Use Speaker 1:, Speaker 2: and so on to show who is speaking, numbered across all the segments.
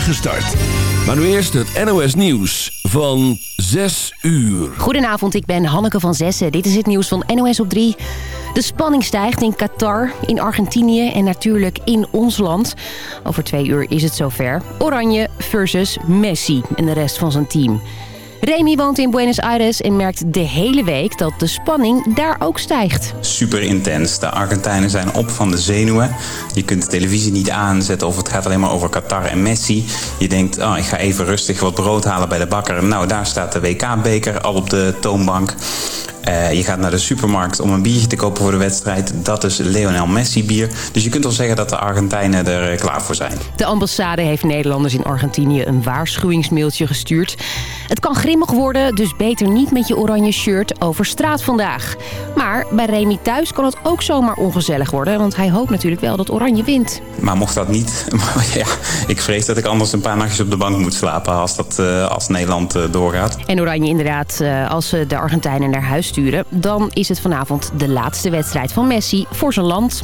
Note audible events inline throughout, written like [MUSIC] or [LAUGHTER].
Speaker 1: start. Maar nu eerst het NOS Nieuws van 6 uur.
Speaker 2: Goedenavond, ik ben Hanneke van Zessen. Dit is het nieuws van NOS op 3. De spanning stijgt in Qatar, in Argentinië en natuurlijk in ons land. Over twee uur is het zover. Oranje versus Messi en de rest van zijn team. Remy woont in Buenos Aires en merkt de hele week dat de spanning daar ook stijgt.
Speaker 3: Super intens. De Argentijnen zijn op van de zenuwen. Je kunt de televisie niet aanzetten of het gaat alleen maar over Qatar en Messi. Je denkt, oh, ik ga even rustig wat brood halen bij de bakker. Nou, daar staat de WK-beker al op de toonbank. Uh, je gaat naar de supermarkt om een biertje te kopen voor de wedstrijd. Dat is Lionel Messi bier. Dus je kunt wel zeggen dat de Argentijnen er uh, klaar voor zijn.
Speaker 2: De ambassade heeft Nederlanders in Argentinië een waarschuwingsmailtje gestuurd. Het kan grimmig worden, dus beter niet met je oranje shirt over straat vandaag. Maar bij Remy thuis kan het ook zomaar ongezellig worden... want hij hoopt natuurlijk wel dat Oranje wint.
Speaker 3: Maar mocht dat niet... [LAUGHS] ja, ik vrees dat ik anders een paar nachtjes op de bank moet slapen... als, dat, uh, als Nederland doorgaat.
Speaker 2: En Oranje inderdaad, als ze de Argentijnen naar huis dan is het vanavond de laatste wedstrijd van Messi voor zijn land.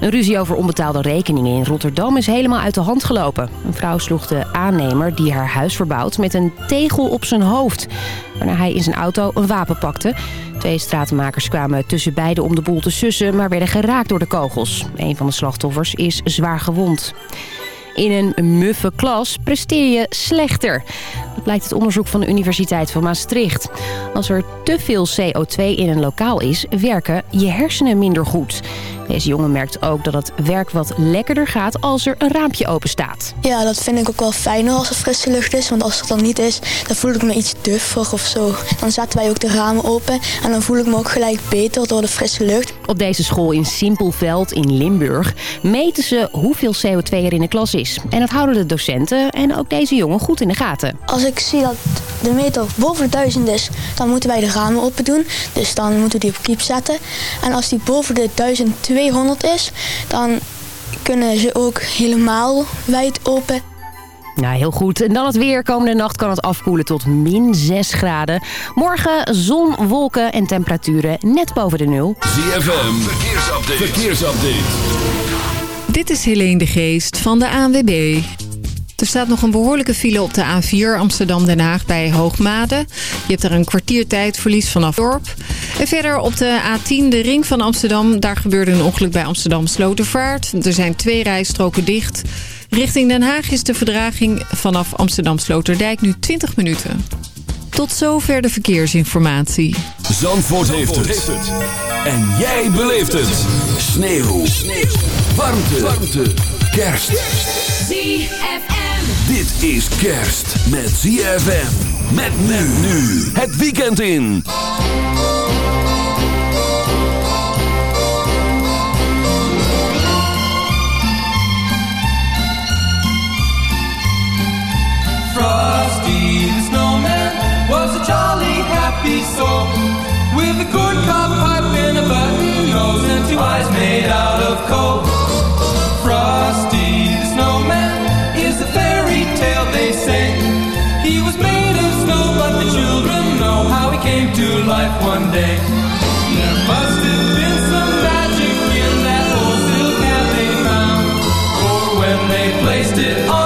Speaker 2: Een ruzie over onbetaalde rekeningen in Rotterdam is helemaal uit de hand gelopen. Een vrouw sloeg de aannemer die haar huis verbouwt met een tegel op zijn hoofd. Waarna hij in zijn auto een wapen pakte. Twee stratenmakers kwamen tussen beiden om de boel te sussen... maar werden geraakt door de kogels. Een van de slachtoffers is zwaar gewond. In een muffe klas presteer je slechter. Dat blijkt het onderzoek van de Universiteit van Maastricht. Als er te veel CO2 in een lokaal is, werken je hersenen minder goed. Deze jongen merkt ook dat het werk wat lekkerder gaat als er een raampje open staat.
Speaker 4: Ja, dat vind ik ook wel fijner als er frisse lucht is. Want als het dan niet is, dan voel ik me iets duffig of zo. Dan zetten wij ook de ramen open en dan voel ik me ook gelijk beter door de frisse lucht.
Speaker 2: Op deze school in Simpelveld in Limburg meten ze hoeveel CO2 er in de klas is. En dat houden de docenten en ook deze jongen goed in de gaten.
Speaker 4: Als ik zie dat de meter boven de 1000 is, dan moeten wij de ramen open doen. Dus dan moeten we die op kiep zetten. En als die boven de 1200 is, dan kunnen ze ook helemaal wijd open.
Speaker 2: Nou, heel goed. En dan het weer. Komende nacht kan het afkoelen tot min 6 graden. Morgen zon, wolken en temperaturen net boven de nul.
Speaker 1: ZFM, verkeersupdate. verkeersupdate.
Speaker 5: Dit is Helene de Geest van de ANWB. Er staat nog een behoorlijke file op de A4 Amsterdam-Den Haag bij Hoogmade. Je hebt er een kwartiertijdverlies vanaf dorp. En verder op de A10, de ring van Amsterdam. Daar gebeurde een ongeluk bij Amsterdam Slotervaart. Er zijn twee rijstroken dicht. Richting Den Haag is de verdraging vanaf Amsterdam Sloterdijk nu 20 minuten. Tot zover de verkeersinformatie.
Speaker 1: Zandvoort, heeft, het. En jij beleeft het. Sneeuw. Sneeuw. Warmte. Warmte. Kerst.
Speaker 6: ZFM.
Speaker 1: Dit is kerst met ZFM. Met men nu. Het weekend in.
Speaker 7: Frosty the snowman was a jolly happy soul With a corn cob pipe and a button nose And two eyes made out of coal He was made of snow but the children know How he came to life one day. There must have been some magic in that old silk hat they found For when they placed it on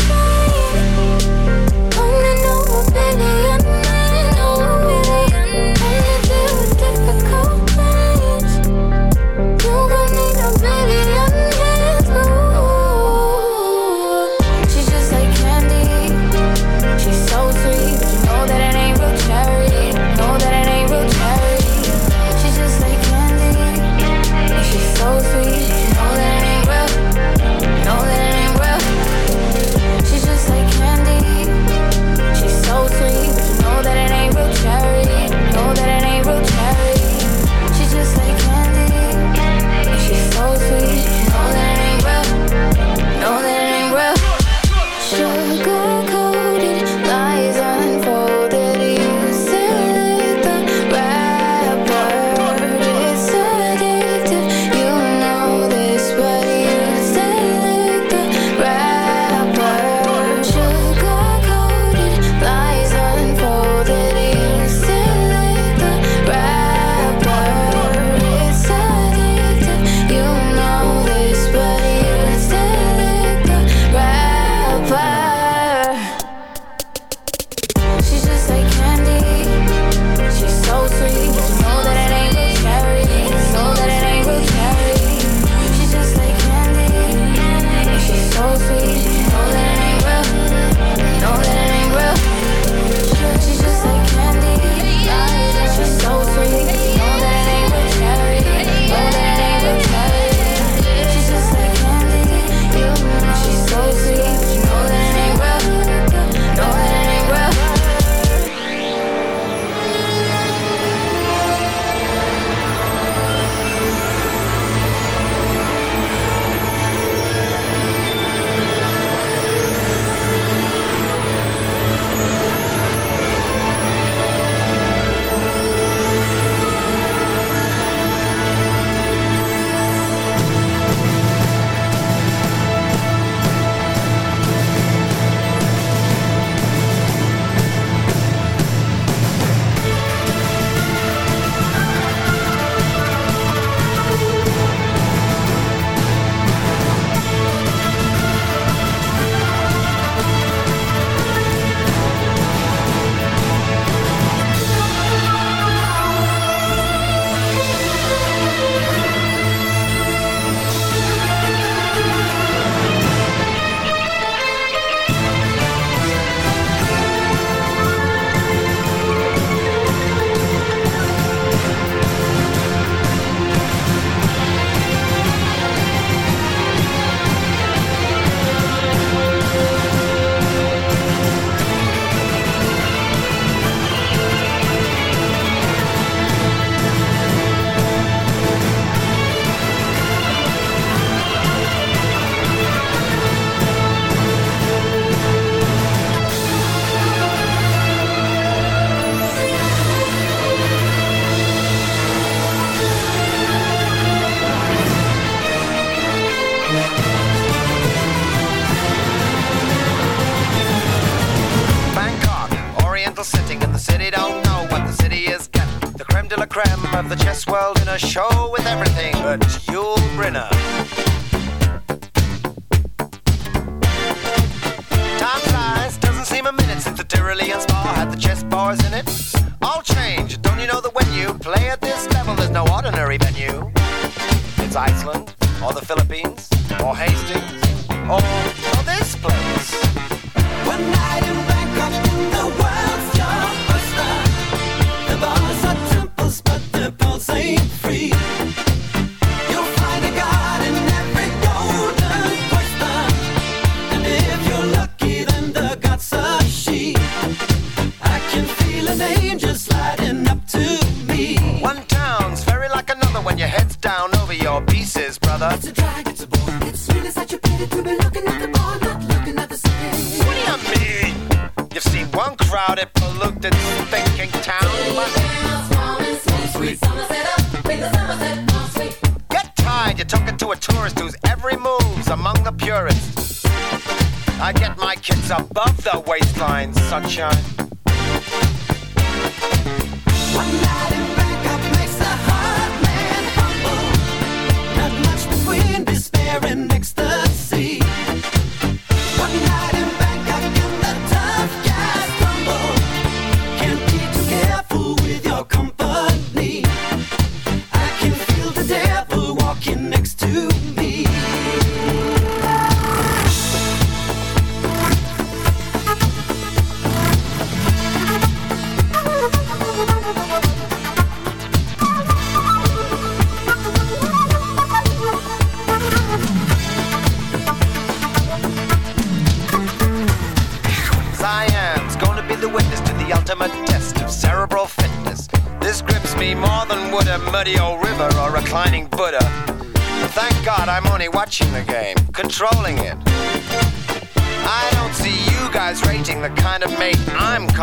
Speaker 8: a show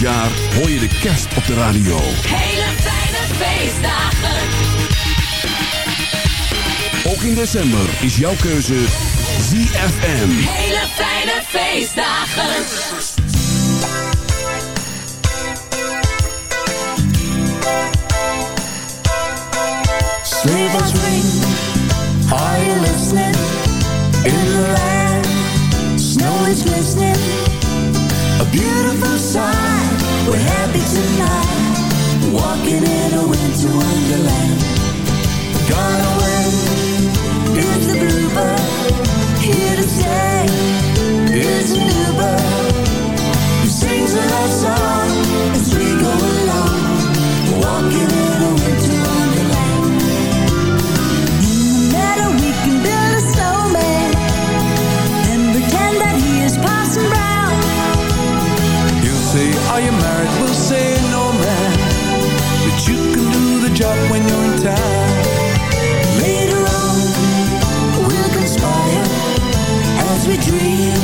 Speaker 1: jaar hoor je de kerst op de radio.
Speaker 9: Hele fijne feestdagen.
Speaker 1: Ook in december is jouw keuze ZFM.
Speaker 9: Hele fijne feestdagen.
Speaker 10: Sleep bells ring, are you listening? In the land, snow is glistening. A beautiful sight. Walking in a winter wonderland. The bluebird Here to stay.
Speaker 11: when you're in time
Speaker 10: later on we'll conspire as we dream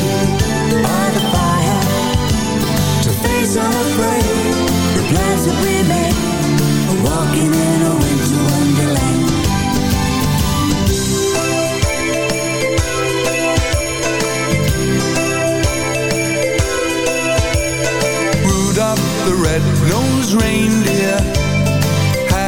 Speaker 10: to things i've dreamed the plans we've made walking in a
Speaker 11: wind to reindeer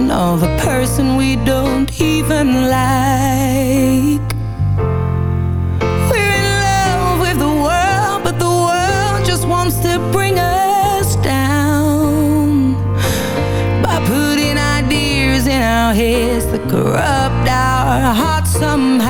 Speaker 9: version of a person we don't even like. We're in love with the world, but the world just wants to bring us down. By putting ideas in our heads that corrupt our hearts somehow.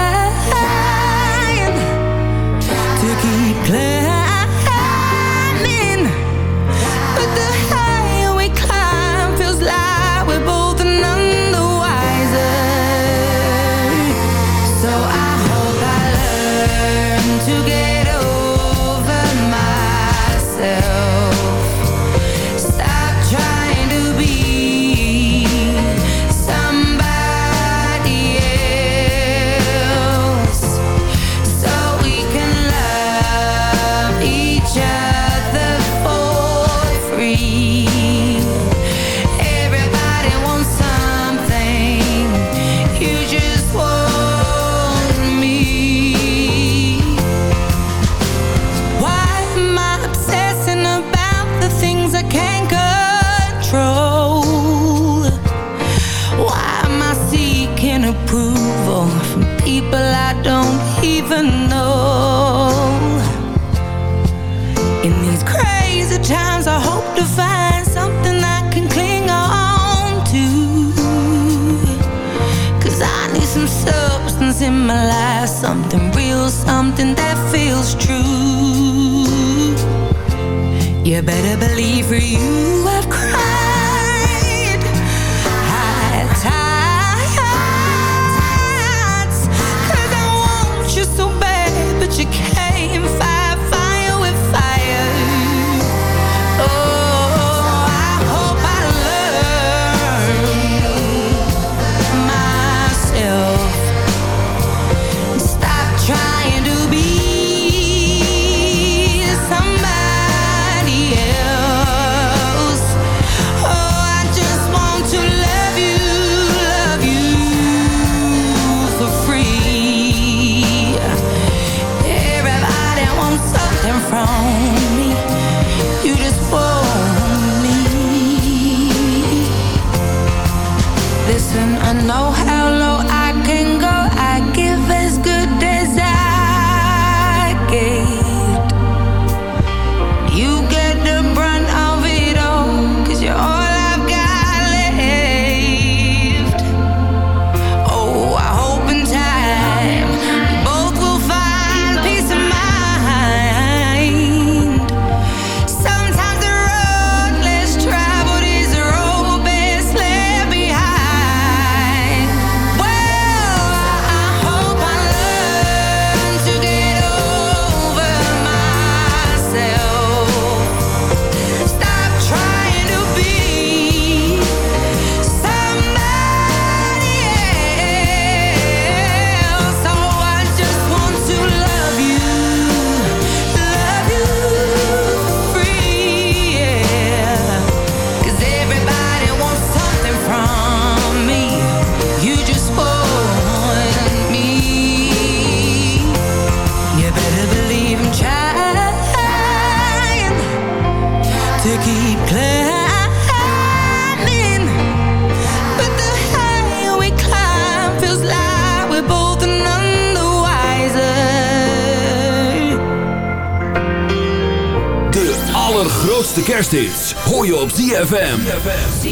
Speaker 9: something that feels true. You better believe for you.
Speaker 1: Hoi je op ZFM.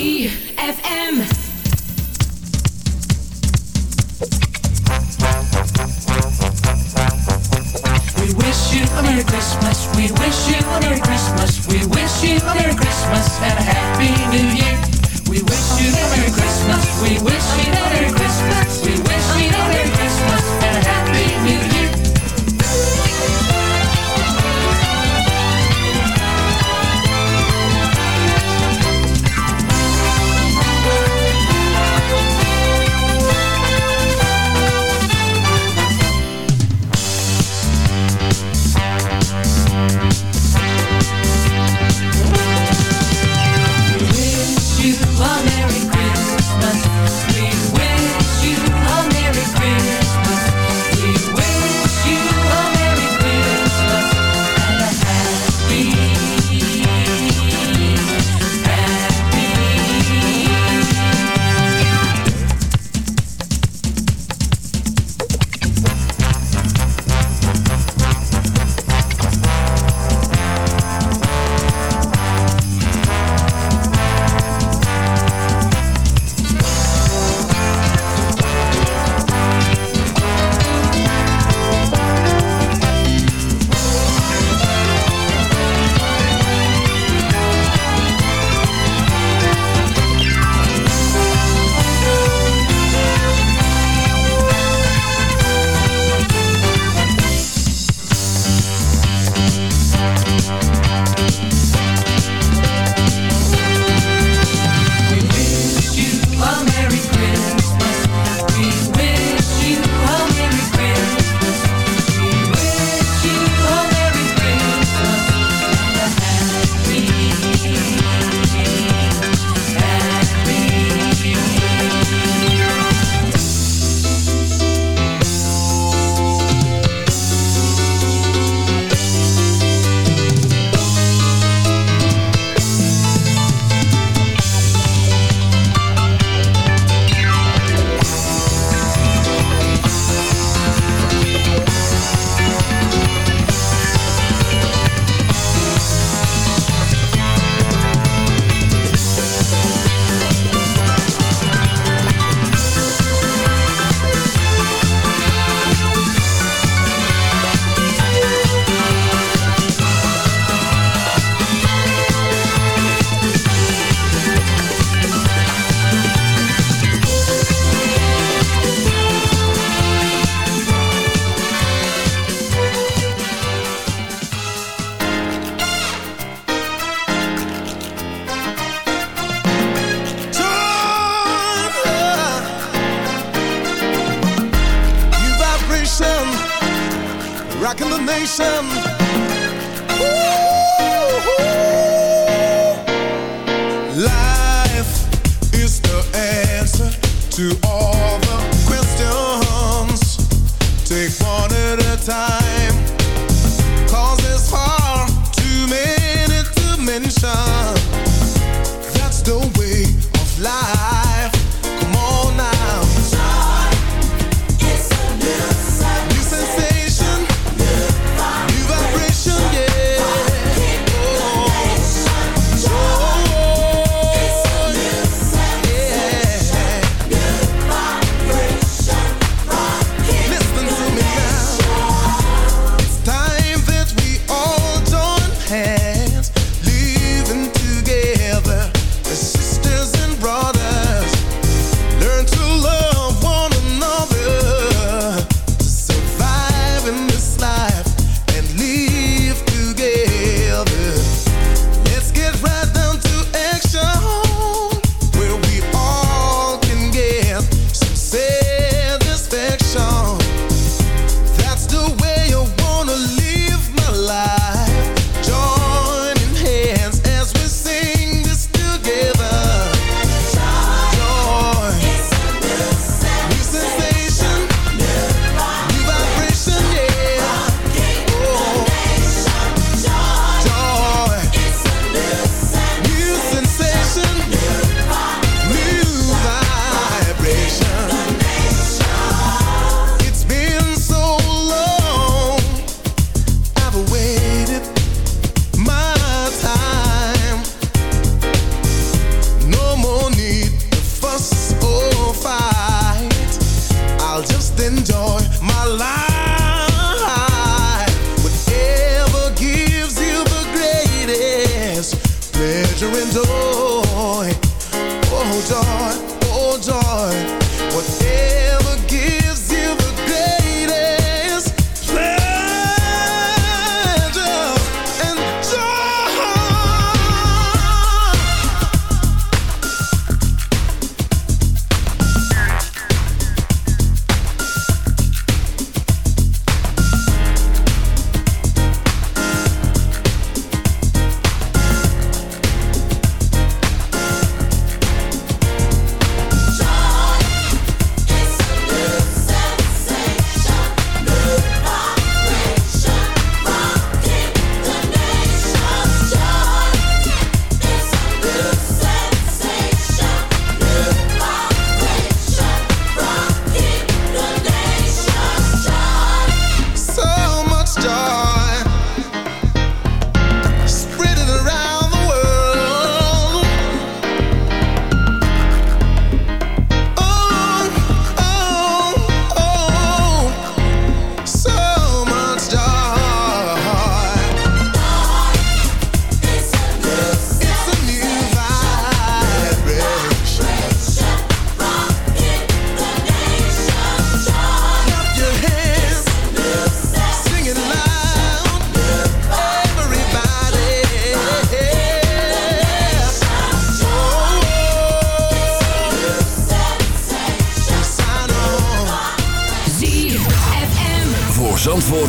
Speaker 12: Rocking the nation.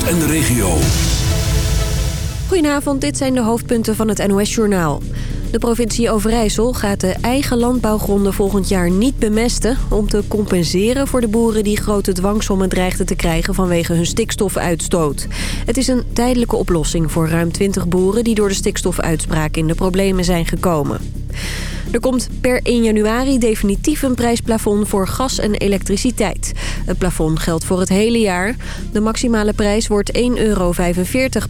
Speaker 1: Zandvoort en de regio.
Speaker 13: Goedenavond, dit zijn de hoofdpunten van het NOS-journaal. De provincie Overijssel gaat de eigen landbouwgronden volgend jaar niet bemesten... om te compenseren voor de boeren die grote dwangsommen dreigden te krijgen vanwege hun stikstofuitstoot. Het is een tijdelijke oplossing voor ruim 20 boeren die door de stikstofuitspraak in de problemen zijn gekomen. Er komt per 1 januari definitief een prijsplafond voor gas en elektriciteit. Het plafond geldt voor het hele jaar. De maximale prijs wordt 1,45 euro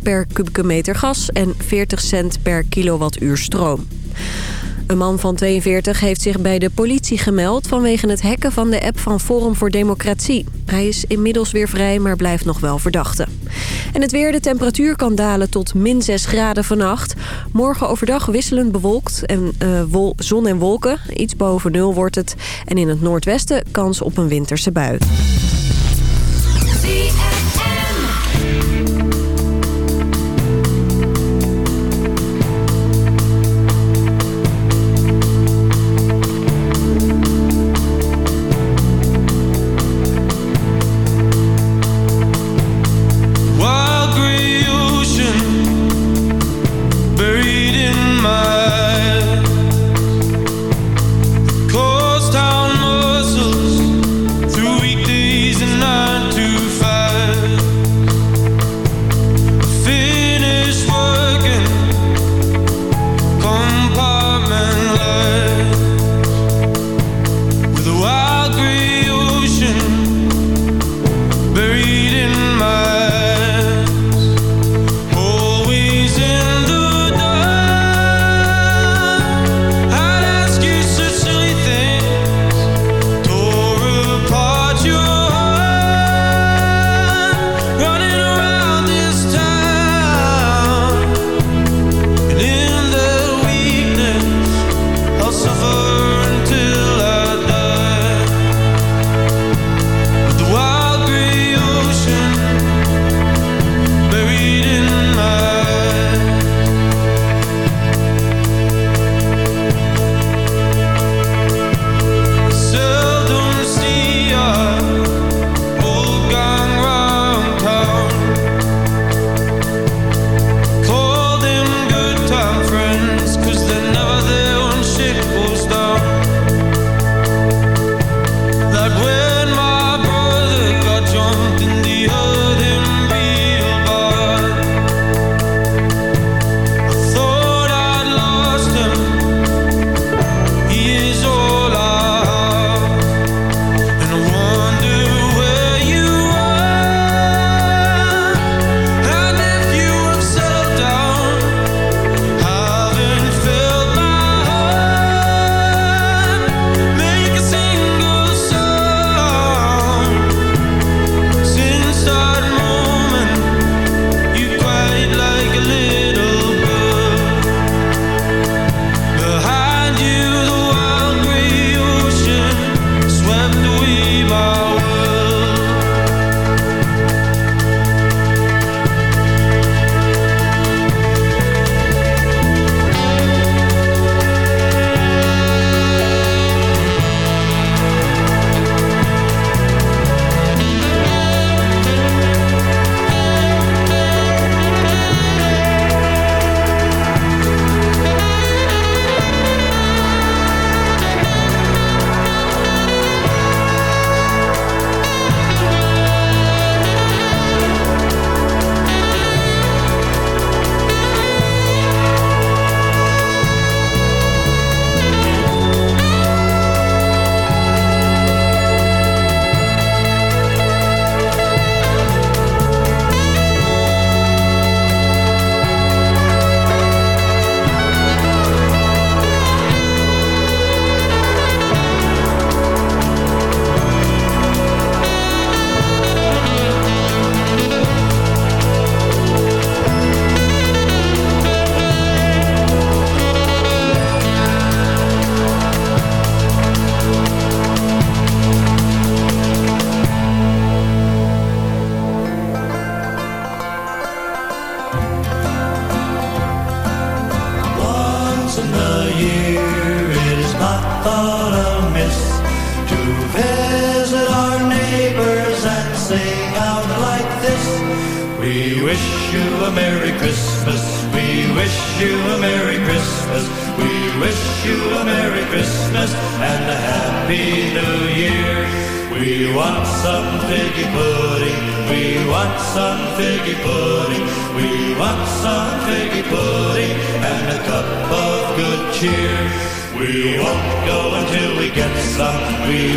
Speaker 13: per kubieke meter gas en 40 cent per kilowattuur stroom. Een man van 42 heeft zich bij de politie gemeld vanwege het hacken van de app van Forum voor Democratie. Hij is inmiddels weer vrij, maar blijft nog wel verdachte. En het weer, de temperatuur kan dalen tot min 6 graden vannacht. Morgen overdag wisselend bewolkt en eh, wol- zon en wolken. Iets boven nul wordt het. En in het noordwesten kans op een winterse bui.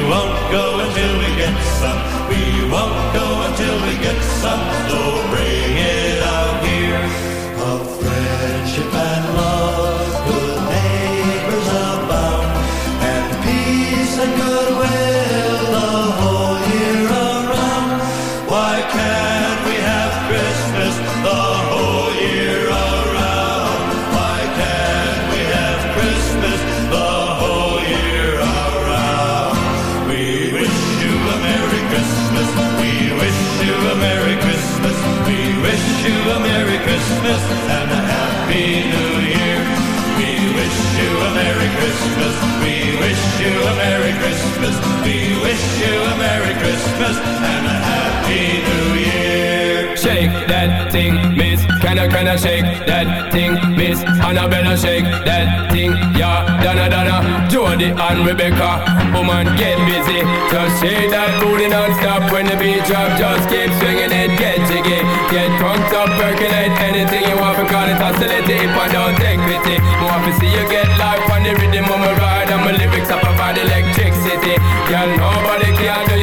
Speaker 14: Won't go until we get some. We won't go until we get some. So bring it Christmas. We wish you a Merry Christmas and a Happy New Year.
Speaker 15: Shake that thing, miss. Can I shake that thing, miss? Annabella, shake that thing, yeah. Donna, Donna, Jody and Rebecca. Woman, get busy. Just shake that booty non-stop when the beat drop. Just keep swinging it, get jiggy. Get drunk up, percolate anything you want. Because it's oscillate if I don't take pity. More to see you get life on the rhythm of my ride. And my lyrics up about electricity. Girl, nobody can do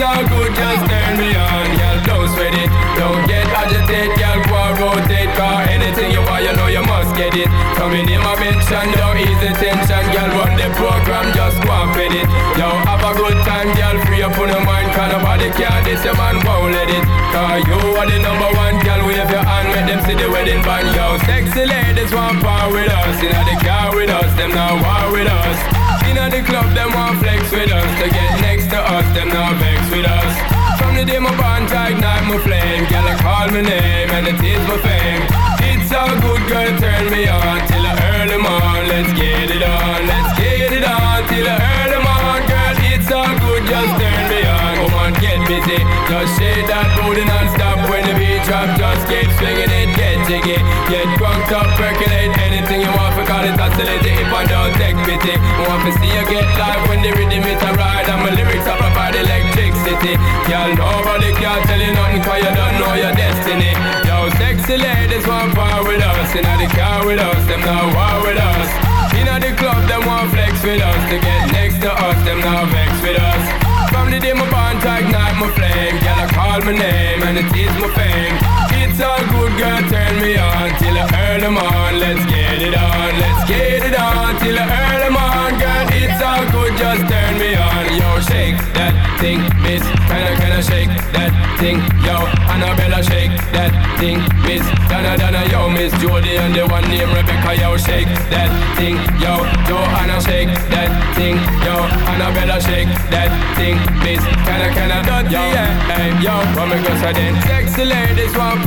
Speaker 15: all good, just turn me on. Girl, don't sweat it, don't get agitated. Girl, go rotate, cause anything you want, you know you must get it. Coming in my mention, don't ease tension. Girl, run the program, just go and fit it. Yo, have a good time, girl, free up on your mind. Cause nobody can this, your man won't let it. Cause you are the number one, girl, wave your hand, make them see the wedding band. Yo, sexy ladies want power with us. Inna the car with us, them now war with us. Inna the club, them want flex with us. To get next to us, them now us. From the day my bond, ignite my flame. Girl, I call my name and it is my fame. It's a good girl, turn me on till I earn them on. Let's get it on, let's get it on till I earn them on. Girl, it's all good, just turn me on. Come on, get busy. Just shake that booty non-stop when the beat drop. Just keep swinging it, get jiggy. Get drunk up, percolate anything you want. For call it oscillate if I don't take pity. Want to see you get live when the rhythm is a ride. And my lyrics are about electricity. Girl, nobody can tell you nothing cause you don't know your destiny. Yo, sexy ladies want power with us. Inna the car with us, them now war with us. Inna the club, them want flex with us. To get next to us, them now vex with us. From the day my bond, I ignite my flame. I call my name and it is my fame. It's all good, girl, turn me on till I earn them on. Let's get it on, let's get it on till I earn them on. Girl, it's all good, just turn me on. Yo, shake that thing, miss. Kinda, kinda shake that thing. Yo, Annabella, shake that thing, miss. Donna, Donna, yo, miss Jody and the one named Rebecca, yo, shake that thing. Yo, Joanna, shake that thing. Yo, Annabella, shake that thing, miss. Kinda, kinda, dirty, yo, yeah. Hey, yo, what me go say then? Sexy ladies want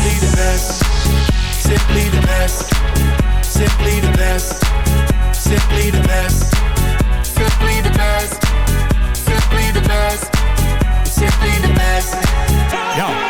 Speaker 12: Simply the best. Simply the best. Simply the best. Simply the best. Simply the best. Simply the best. Simply the best.
Speaker 16: Yo,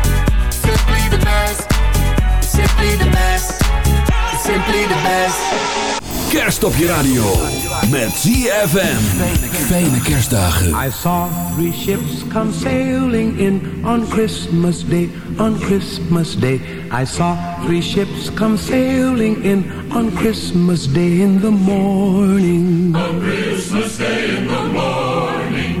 Speaker 12: simply the best, simply the best, simply the best.
Speaker 1: Kerst op je radio. Met ZFM. Fijne kerstdagen.
Speaker 17: I saw three ships come sailing in on Christmas Day, on Christmas Day. I saw three ships come sailing in on Christmas Day in the morning.
Speaker 18: On Christmas Day in the morning.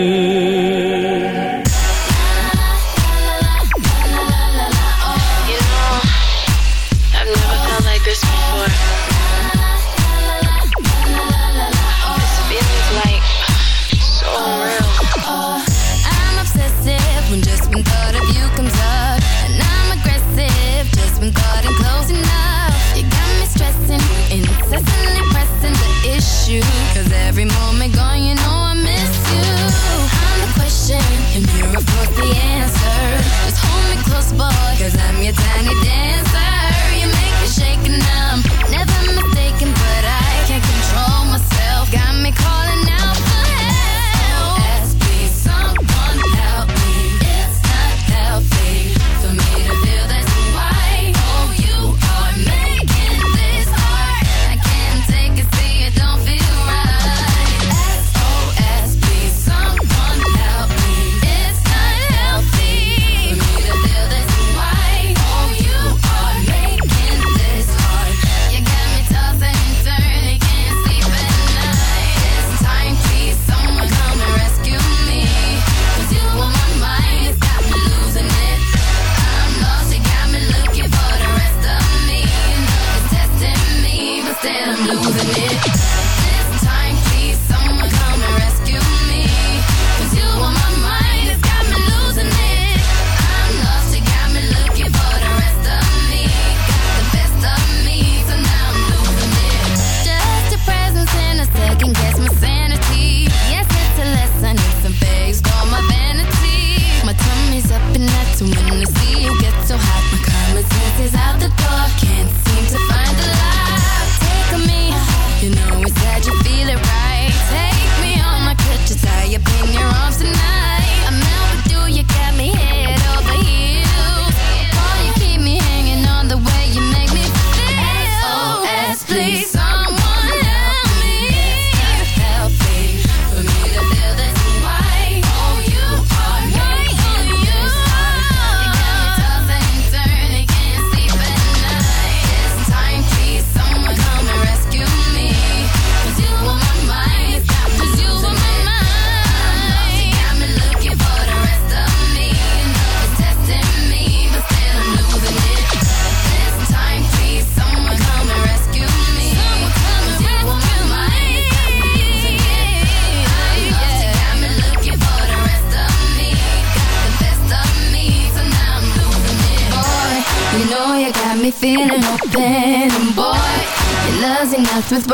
Speaker 16: With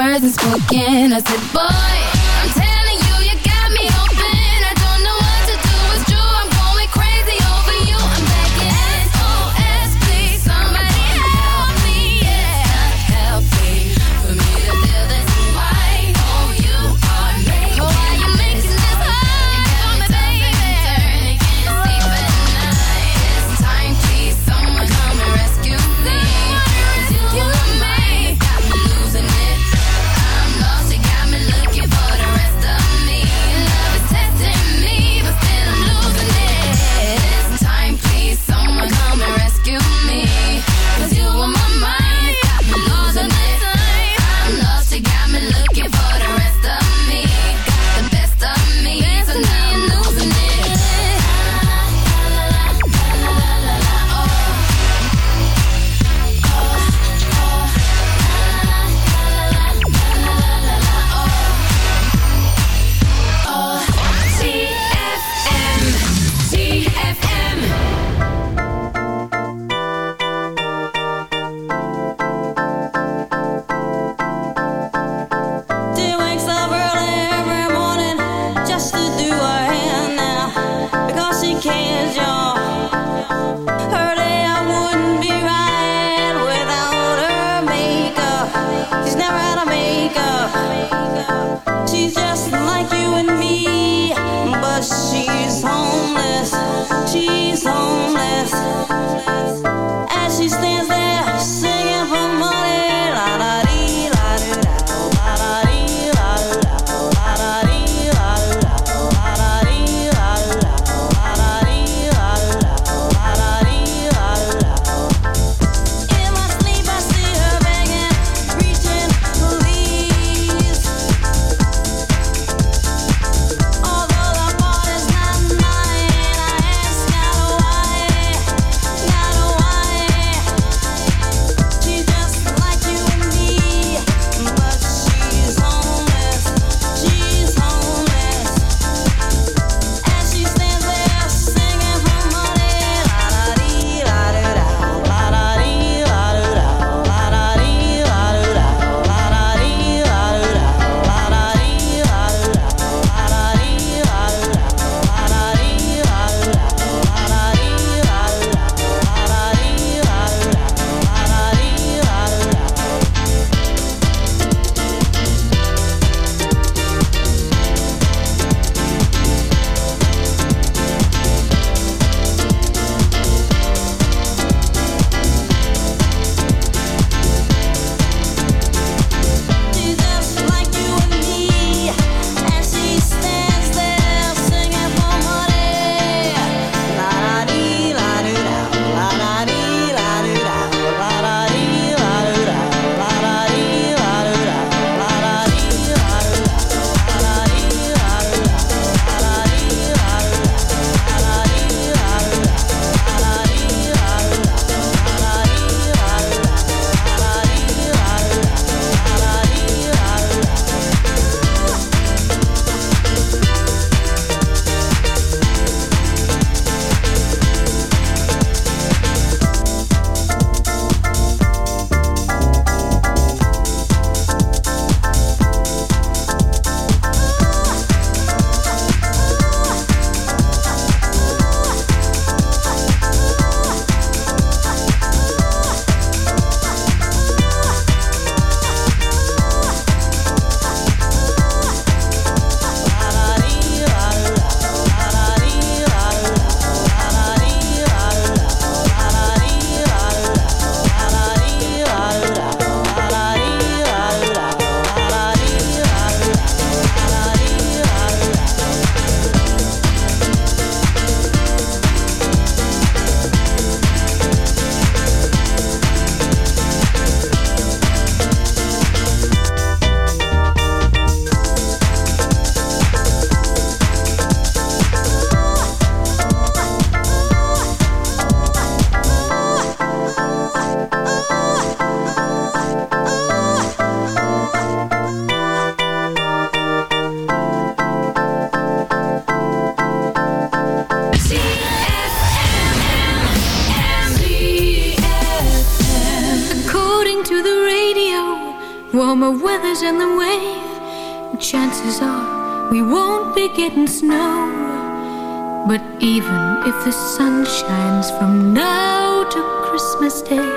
Speaker 16: the
Speaker 19: sun shines from now to Christmas Day.